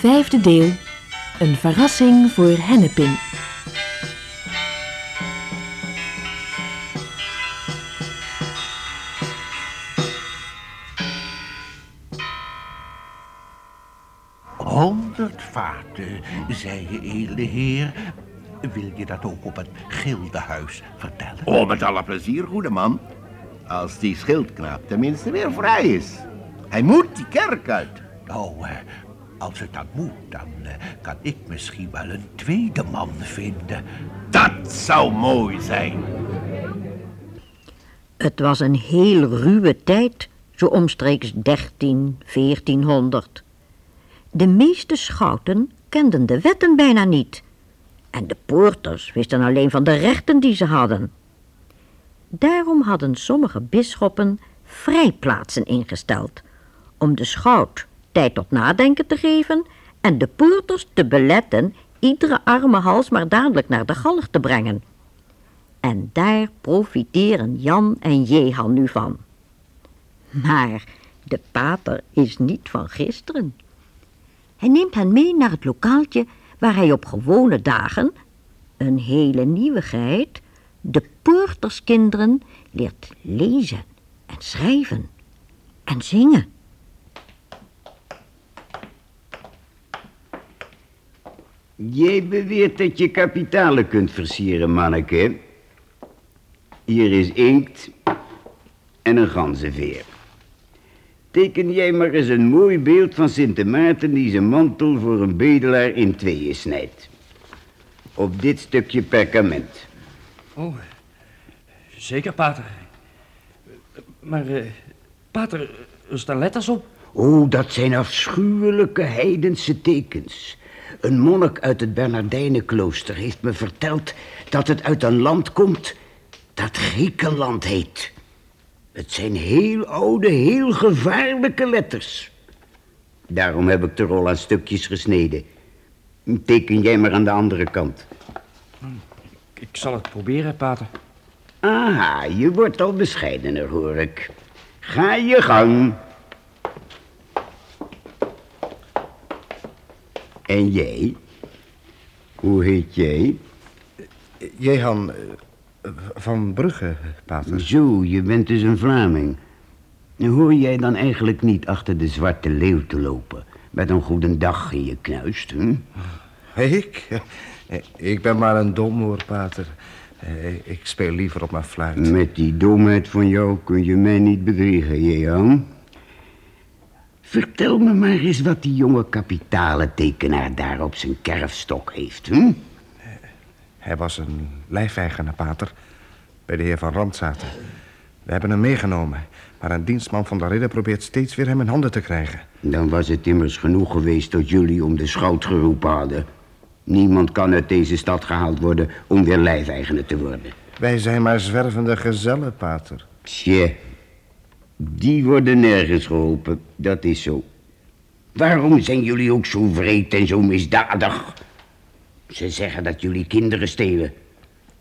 Vijfde deel. Een verrassing voor Hennepin. Honderd vaten, zei je edele heer. Wil je dat ook op het gildehuis vertellen? Oh, met alle plezier, goede man. Als die schildknaap tenminste weer vrij is. Hij moet die kerk uit. Nou, eh, als het dan moet, dan eh, kan ik misschien wel een tweede man vinden. Dat zou mooi zijn. Het was een heel ruwe tijd, zo omstreeks 13, 1400. De meeste schouten kenden de wetten bijna niet. En de poorters wisten alleen van de rechten die ze hadden. Daarom hadden sommige bisschoppen vrijplaatsen ingesteld... om de schout tijd tot nadenken te geven... en de poorters te beletten iedere arme hals maar dadelijk naar de galg te brengen. En daar profiteren Jan en Jehan nu van. Maar de pater is niet van gisteren... Hij neemt hen mee naar het lokaaltje waar hij op gewone dagen, een hele nieuwigheid, de poorterskinderen leert lezen en schrijven en zingen. Jij beweert dat je kapitalen kunt versieren, manneke. Hier is inkt en een ganzenveer. Teken jij maar eens een mooi beeld van Sint Maarten die zijn mantel voor een bedelaar in tweeën snijdt. Op dit stukje perkament. Oh, zeker, pater. Maar, eh, pater, er staan letters op. Oh, dat zijn afschuwelijke heidense tekens. Een monnik uit het Bernardijnenklooster heeft me verteld dat het uit een land komt dat Griekenland heet. Het zijn heel oude, heel gevaarlijke letters. Daarom heb ik de rol aan stukjes gesneden. Teken jij maar aan de andere kant. Ik zal het proberen, pater. Aha, je wordt al bescheidener, hoor ik. Ga je gang. En jij? Hoe heet jij? Jehan eh, van Brugge, pater. Zo, je bent dus een Vlaming. Hoor jij dan eigenlijk niet achter de zwarte leeuw te lopen... met een goede dag in je knuist, hè? Ik? Ik ben maar een domhoor, pater. Eh, Ik speel liever op mijn fluit. Met die domheid van jou kun je mij niet bedriegen, Jehan. Vertel me maar eens wat die jonge kapitalentekenaar daar op zijn kerfstok heeft, hè? Hij was een lijfeigenaar, pater. Bij de heer van Randzaten. We hebben hem meegenomen. Maar een dienstman van de ridder probeert steeds weer hem in handen te krijgen. Dan was het immers genoeg geweest dat jullie om de schout geroepen hadden. Niemand kan uit deze stad gehaald worden om weer lijfeigenaar te worden. Wij zijn maar zwervende gezellen, pater. Tje, die worden nergens geholpen, dat is zo. Waarom zijn jullie ook zo vreed en zo misdadig? Ze zeggen dat jullie kinderen stelen.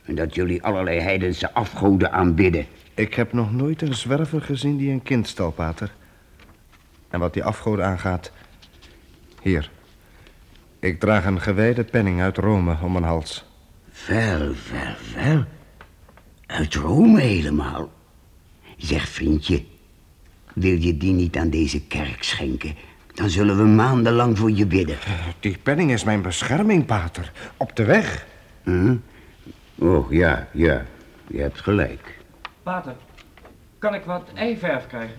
En dat jullie allerlei heidense afgoden aanbidden. Ik heb nog nooit een zwerver gezien die een kind stal, pater. En wat die afgoden aangaat... Hier. Ik draag een gewijde penning uit Rome om mijn hals. Wel, wel, wel. Uit Rome helemaal. Zeg, vriendje, wil je die niet aan deze kerk schenken? Dan zullen we maandenlang voor je bidden. Die penning is mijn bescherming, pater. Op de weg. Huh? Oh, ja, ja. Je hebt gelijk. Pater, kan ik wat eiverf krijgen?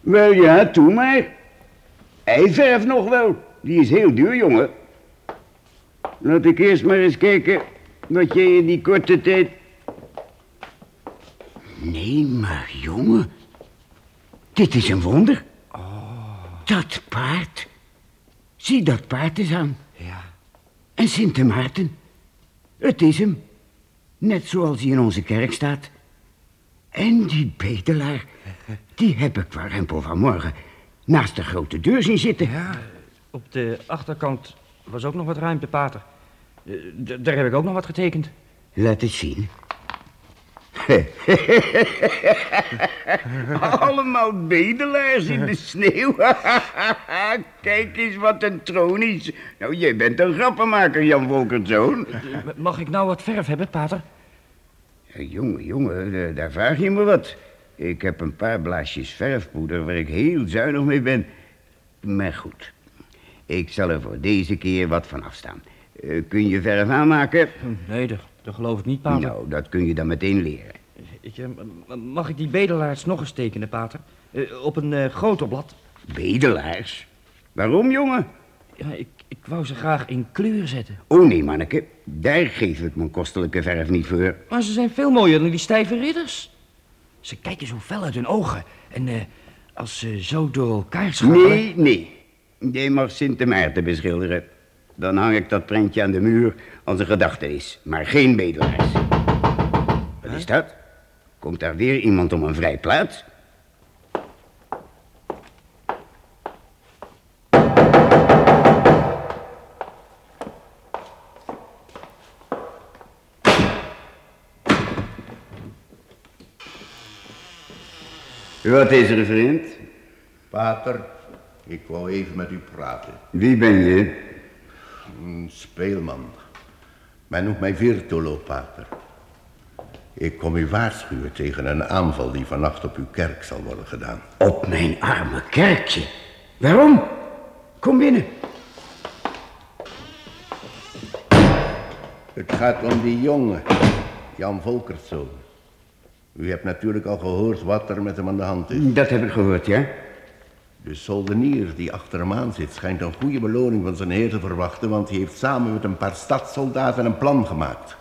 Wel ja, doe maar. Eiverf nog wel. Die is heel duur, jongen. Laat ik eerst maar eens kijken wat jij in die korte tijd... Nee, maar jongen. Dit is een wonder. Dat paard. Zie dat paard eens aan. Ja. En Sint Maarten. Het is hem. Net zoals hij in onze kerk staat. En die bedelaar, die heb ik warempel vanmorgen naast de grote deur zien zitten. Ja, op de achterkant was ook nog wat ruimte, pater. Eh, d- daar heb ik ook nog wat getekend. Laat eens zien. Allemaal bedelaars in de sneeuw. Kijk eens wat een troon is. Nou, jij bent een grappenmaker, Jan Wolkertzoon. Mag ik nou wat verf hebben, pater? Ja, jongen, jongen, eh, daar vraag je me wat. Ik heb een paar blaasjes verfpoeder waar ik heel zuinig mee ben. Maar goed, ik zal er voor deze keer wat van afstaan. Eh, kun je verf aanmaken? Nee, dat, dat geloof ik niet, pater. Nou, dat kun je dan meteen leren. Ik, eh, mag ik die bedelaars nog eens tekenen, pater? Eh, op een eh, groter blad. Bedelaars? Waarom, jongen? Ja, ik, ik wou ze graag in kleur zetten. Oh nee, manneke, daar geef ik mijn kostelijke verf niet voor. Maar ze zijn veel mooier dan die stijve ridders. Ze kijken zo fel uit hun ogen. En als ze zo door elkaar schakelen... Nee, nee. Jij mag Sint Maarten beschilderen. Dan hang ik dat prentje aan de muur als een gedachtenis. Maar geen bedelaars. Wat is dat? Komt daar weer iemand om een vrij plaats? Wat is er, vriend? Pater, ik wou even met u praten. Wie ben je? Een speelman. Men noemt mij Virtolo, pater. Ik kom u waarschuwen tegen een aanval die vannacht op uw kerk zal worden gedaan. Op mijn arme kerkje. Waarom? Kom binnen. Het gaat om die jongen, Jan Volkerszoon. U hebt natuurlijk al gehoord wat er met hem aan de hand is. Dat heb ik gehoord, ja? De soldenier die achter hem aan zit schijnt een goede beloning van zijn heer te verwachten, want hij heeft samen met een paar stadssoldaten een plan gemaakt.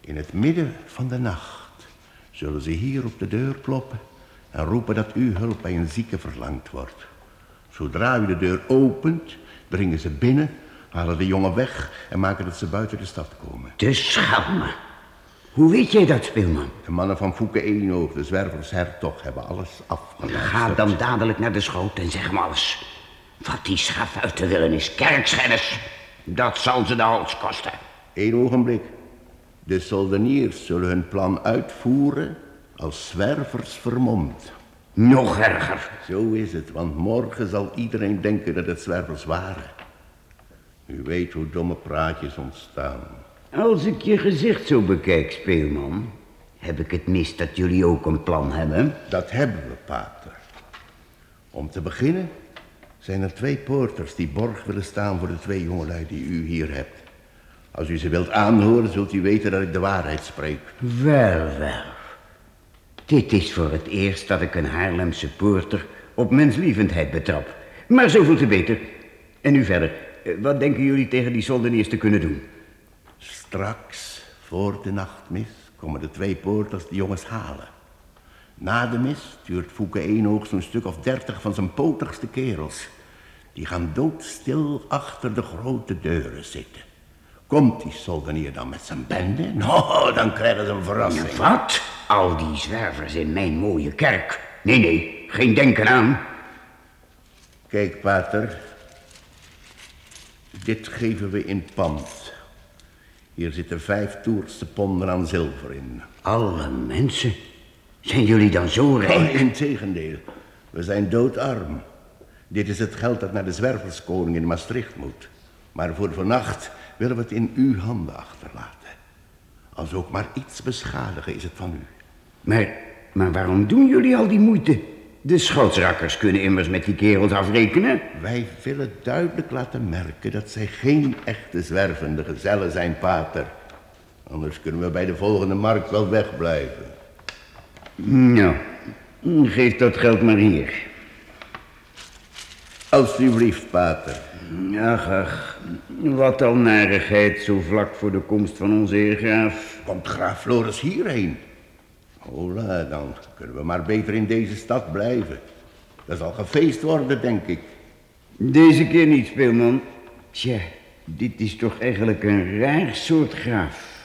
In het midden van de nacht zullen ze hier op de deur kloppen en roepen dat uw hulp bij een zieke verlangd wordt. Zodra u de deur opent, dringen ze binnen, halen de jongen weg en maken dat ze buiten de stad komen. De schelmen. Hoe weet jij dat, speelman? De mannen van Fouke Eenoog, de zwervers hertog, hebben alles afgeluisterd. Ga dan dadelijk naar de schoot en zeg hem alles. Wat die schaf uit te willen is kerkschennis. Dat zal ze de hals kosten. Eén ogenblik. De soldeniers zullen hun plan uitvoeren als zwervers vermomd. Nog erger. Zo is het, want morgen zal iedereen denken dat het zwervers waren. U weet hoe domme praatjes ontstaan. Als ik je gezicht zo bekijk, speelman... heb ik het mis dat jullie ook een plan hebben. Dat hebben we, pater. Om te beginnen zijn er twee poorters die borg willen staan voor de twee jongelui die u hier hebt. Als u ze wilt aanhoren, zult u weten dat ik de waarheid spreek. Wel, wel. Dit is voor het eerst dat ik een Haarlemse poorter op menslievendheid betrap. Maar zoveel te beter. En nu verder. Eh, Wat denken jullie tegen die soldeniers te kunnen doen? Straks, voor de nachtmis, komen de twee poorters de jongens halen. Na de mis stuurt Fouke Eenoog zo'n stuk of dertig van zijn potigste kerels. Die gaan doodstil achter de grote deuren zitten. Komt die soldenier dan met zijn bende? Nou, dan krijgen ze een verrassing. Wat? Al die zwervers in mijn mooie kerk. Nee, nee, geen denken aan. Kijk, pater. Dit geven we in pand. Hier zitten vijf toerste ponden aan zilver in. Alle mensen. Zijn jullie dan zo Oh, rijk? integendeel. We zijn doodarm. Dit is het geld dat naar de zwerverskoning in Maastricht moet. Maar voor vannacht willen we het in uw handen achterlaten. Als ook maar iets beschadigen is het van u. Maar, maar waarom doen jullie al die moeite? De schoutsrakkers kunnen immers met die kerels afrekenen. Wij willen duidelijk laten merken dat zij geen echte zwervende gezellen zijn, pater. Anders kunnen we bij de volgende markt wel wegblijven. Nou, geef dat geld maar hier. Alsjeblieft, pater. Ach, ach, wat al narigheid zo vlak voor de komst van onze heer graaf. Komt graaf Floris hierheen? Hola, dan kunnen we maar beter in deze stad blijven. Er zal gefeest worden, denk ik. Deze keer niet, speelman. Tja, dit is toch eigenlijk een raar soort graaf.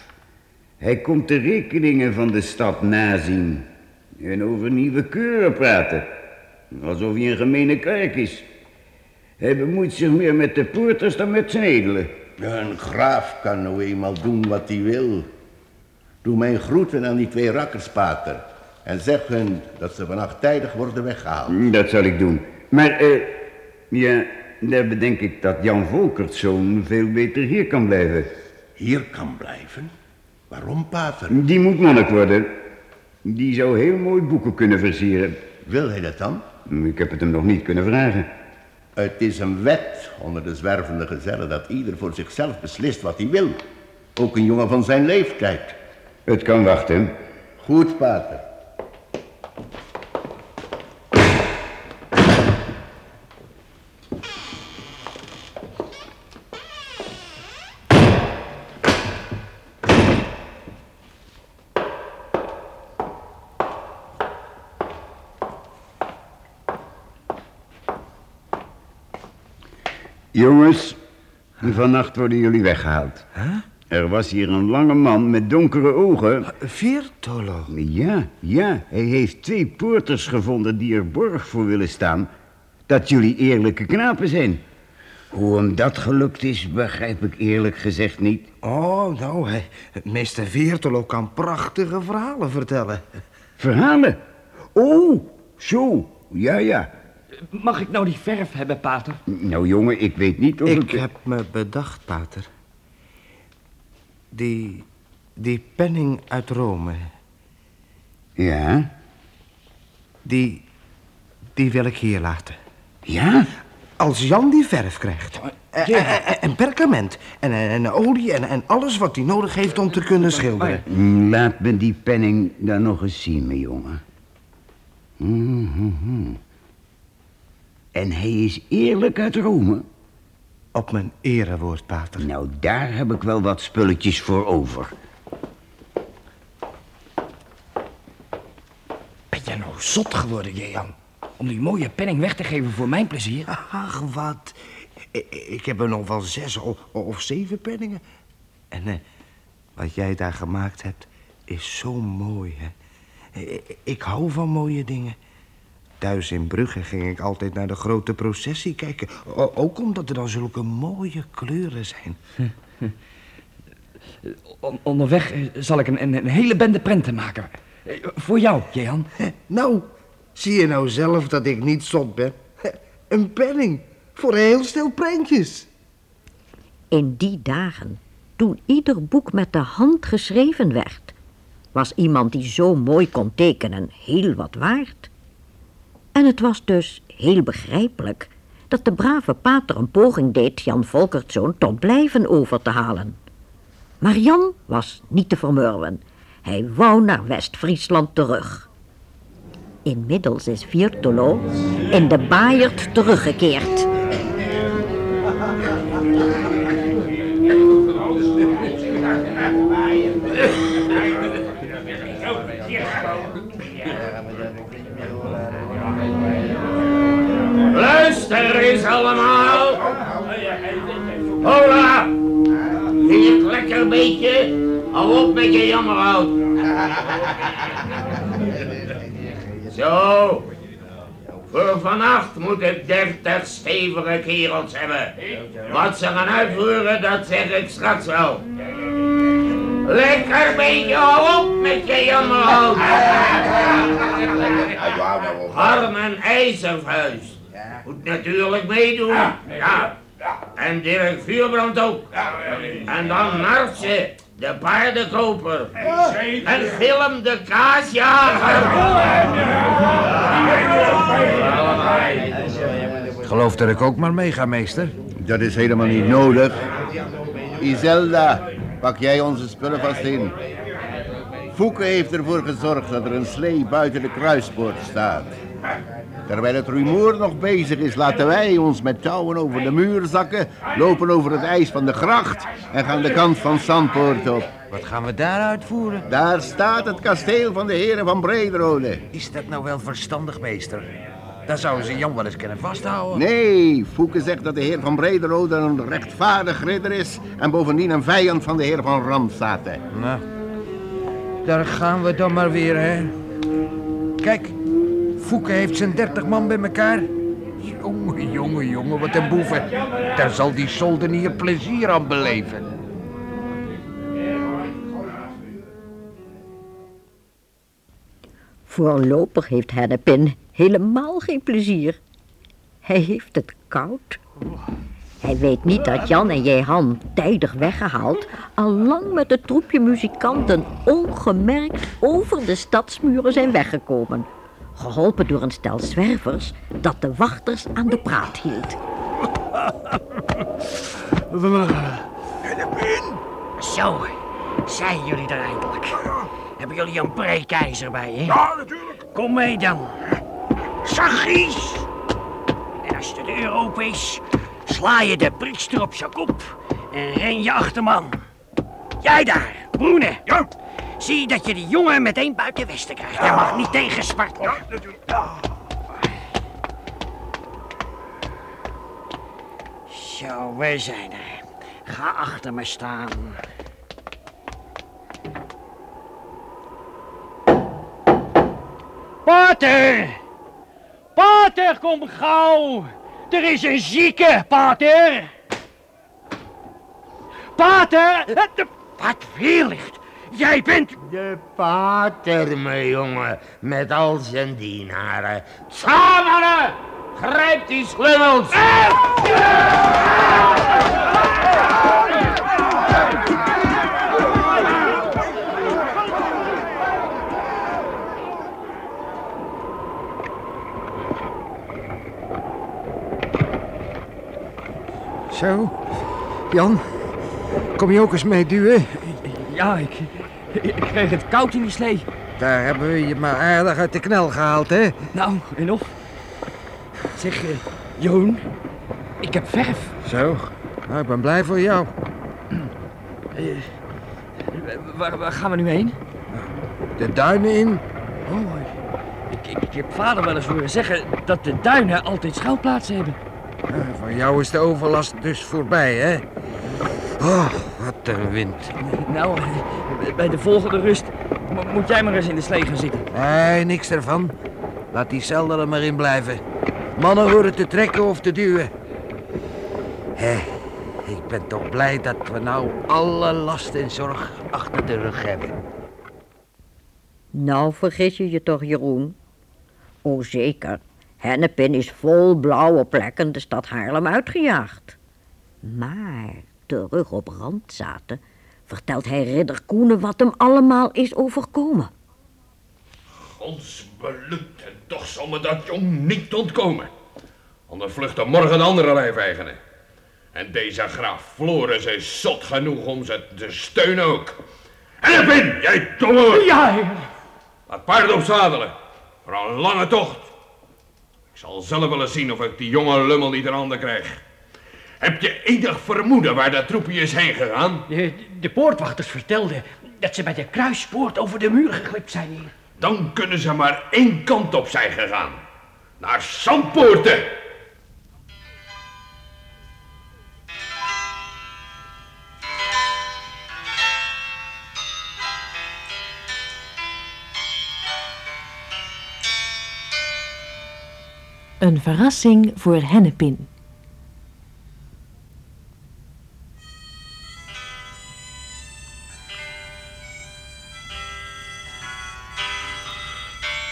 Hij komt de rekeningen van de stad nazien. En over nieuwe keuren praten. Alsof hij een gemene kerk is. Hij bemoeit zich meer met de poorters dan met zijn edelen. Een graaf kan nou eenmaal doen wat hij wil. Doe mijn groeten aan die twee rakkers, pater. En zeg hun dat ze vannacht tijdig worden weggehaald. Dat zal ik doen. Maar, eh, ja, daar bedenk ik dat Jan Volkertszoon veel beter hier kan blijven. Hier kan blijven? Waarom, pater? Die moet monnik worden. Die zou heel mooi boeken kunnen versieren. Wil hij dat dan? Ik heb het hem nog niet kunnen vragen. Het is een wet onder de zwervende gezellen dat ieder voor zichzelf beslist wat hij wil. Ook een jongen van zijn leeftijd. Het kan wachten. Goed, pater. Jongens, vannacht worden jullie weggehaald. Er was hier een lange man met donkere ogen. Viertolo. Ja, ja, hij heeft twee poorters gevonden die er borg voor willen staan. Dat jullie eerlijke knapen zijn. Hoe hem dat gelukt is, begrijp ik eerlijk gezegd niet. Oh, nou, meester Viertolo kan prachtige verhalen vertellen. Verhalen? Oh, zo, ja, ja. Mag ik nou die verf hebben, pater? Nou, jongen, ik weet niet of Ik heb me bedacht, pater. Die, die penning uit Rome, Ja? die, die wil ik hier laten. Ja? Als Jan die verf krijgt. Eh, Ja. eh, eh, En perkament. En, en, en olie en, en alles wat hij nodig heeft om te kunnen schilderen. Mm, Laat me die penning dan nog eens zien, mijn jongen. Mhm. En hij is eerlijk uit Rome. Op mijn erewoord, pater. Nou, daar heb ik wel wat spulletjes voor over. Ben jij nou zot geworden, Jan? Om die mooie penning weg te geven voor mijn plezier? Ach, wat. Ik heb er nog wel zes of, of zeven penningen. En eh, wat jij daar gemaakt hebt, is zo mooi, hè. Ik hou van mooie dingen. Thuis in Brugge ging ik altijd naar de grote processie kijken. O- ook omdat er dan zulke mooie kleuren zijn. On- onderweg eh, zal ik een, een, een hele bende prenten maken. Eh, Voor jou, Jan. Nou, zie je nou zelf dat ik niet zot ben? Een penning voor een heel stel prentjes. In die dagen, toen ieder boek met de hand geschreven werd, was iemand die zo mooi kon tekenen heel wat waard. En het was dus heel begrijpelijk dat de brave pater een poging deed Jan Volkertzoon tot blijven over te halen. Maar Jan was niet te vermurwen. Hij wou naar West-Friesland terug. Inmiddels is Viertolo in de baaierd teruggekeerd. Luister eens allemaal. Hola. Vind je het lekker beetje? Hou op met je jammerhout. Zo. Voor vannacht moet ik dertig stevige kerels hebben. Wat ze gaan uitvoeren, dat zeg ik straks wel. Lekker beetje, hou op met je jammerhout. Arm en ijzervuist. Moet natuurlijk meedoen. Ja. En Dirk Vuurbrand ook. En dan Nartse, de paardenkoper. En Willem de kaasjager. Geloof dat ik ook maar meega, meester. Dat is helemaal niet nodig. Iselda, pak jij onze spullen vast in. Fouke heeft ervoor gezorgd dat er een slee buiten de kruispoort staat. Terwijl het rumoer nog bezig is, laten wij ons met touwen over de muur zakken, lopen over het ijs van de gracht en gaan de kant van Zandpoort op. Wat gaan we daar uitvoeren? Daar staat het kasteel van de heren van Brederode. Is dat nou wel verstandig, meester? Dan zouden ze Jan wel eens kunnen vasthouden. Nee, Fouke zegt dat de heer van Brederode een rechtvaardig ridder is... en bovendien een vijand van de heer van Randzaten. Nou, daar gaan we dan maar weer, hè. Kijk, Fouke heeft zijn dertig man bij elkaar. Jongen, jongen, jongen, wat een boeven. Daar zal die soldenier plezier aan beleven. Voorlopig heeft Hennepin helemaal geen plezier. Hij heeft het koud. Hij weet niet dat Jan en Jehan, tijdig weggehaald, al lang met het troepje muzikanten ongemerkt over de stadsmuren zijn weggekomen. Geholpen door een stel zwervers dat de wachters aan de praat hield. Zo, zijn jullie er eindelijk. Hebben jullie een breekijzer bij je? Ja, natuurlijk. Kom mee dan. Zachies! En als de deur open is, sla je de priester op zijn kop en ren je achterman. Jij daar, Broene. Ja. Zie dat je die jongen meteen buiten westen krijgt. Hij mag niet tegengespart worden. Ja, natuurlijk. Zo, we zijn er. Ga achter me staan. Pater! Pater, kom gauw! Er is een zieke, pater! Pater! Eh, Wat weer ligt? Jij bent... De pater, mijn jongen, met al zijn dienaren. Samen! Grijp die sleutels! Zo, Jan, kom je ook eens mee duwen? Ja, ik, ik kreeg het koud in die slee. Daar hebben we je maar aardig uit de knel gehaald, hè? Nou, en of? Zeg, uh, Joon, ik heb verf. Zo, nou, ik ben blij voor jou. Uh, waar, waar, gaan we nu heen? De duinen in. Oh, ik, ik, ik heb vader wel eens horen zeggen dat de duinen altijd schuilplaatsen hebben. Ja, van jou is de overlast dus voorbij, hè? Oh, wat een wind. Nou, bij de volgende rust moet jij maar eens in de slee gaan zitten. Nee, niks ervan. Laat die zelden er maar in blijven. Mannen horen te trekken of te duwen. Hé, ik ben toch blij dat we nou alle last en zorg achter de rug hebben. Nou vergis je je toch, Jeroen? O, zeker. Hennepin is vol blauwe plekken de stad Haarlem uitgejaagd. Maar terug op Randzaten vertelt hij ridder Koenen wat hem allemaal is overkomen. Ons belukt en toch zal me dat jong niet ontkomen. Anders vlucht er morgen een andere lijfeigene. En deze graaf Floris is zot genoeg om ze te steunen ook. En Pin, jij domme... Ja, heer. Laat paarden opzadelen. Voor een lange tocht. Ik zal zelf wel eens zien of ik die jonge lummel niet in handen krijg. Heb je enig vermoeden waar dat troepje is heen gegaan? De, de poortwachters vertelden dat ze bij de kruispoort over de muur geglipt zijn hier. Dan kunnen ze maar één kant op zijn gegaan. Naar Zandpoorten. Een verrassing voor Hennepin.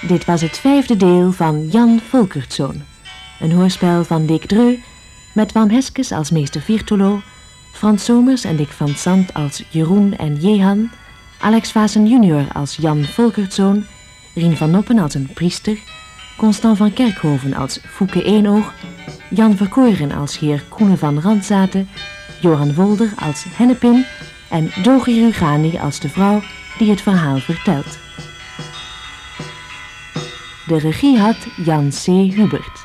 Dit was het vijfde deel van Jan Volkertzoon. Een hoorspel van Dick Dreu met Wam Heskes als meester Virtolo, Frans Somers en Dick van Sant als Jeroen en Jehan, Alex Vassen junior als Jan Volkertzoon, Rien van Noppen als een priester, Constant van Kerkhoven als Fouke Eenoog, Jan Verkoeren als heer Koenen van Randzaten, Johan Wolder als Hennepin en Dogi Rugani als de vrouw die het verhaal vertelt. De regie had Jan C. Hubert.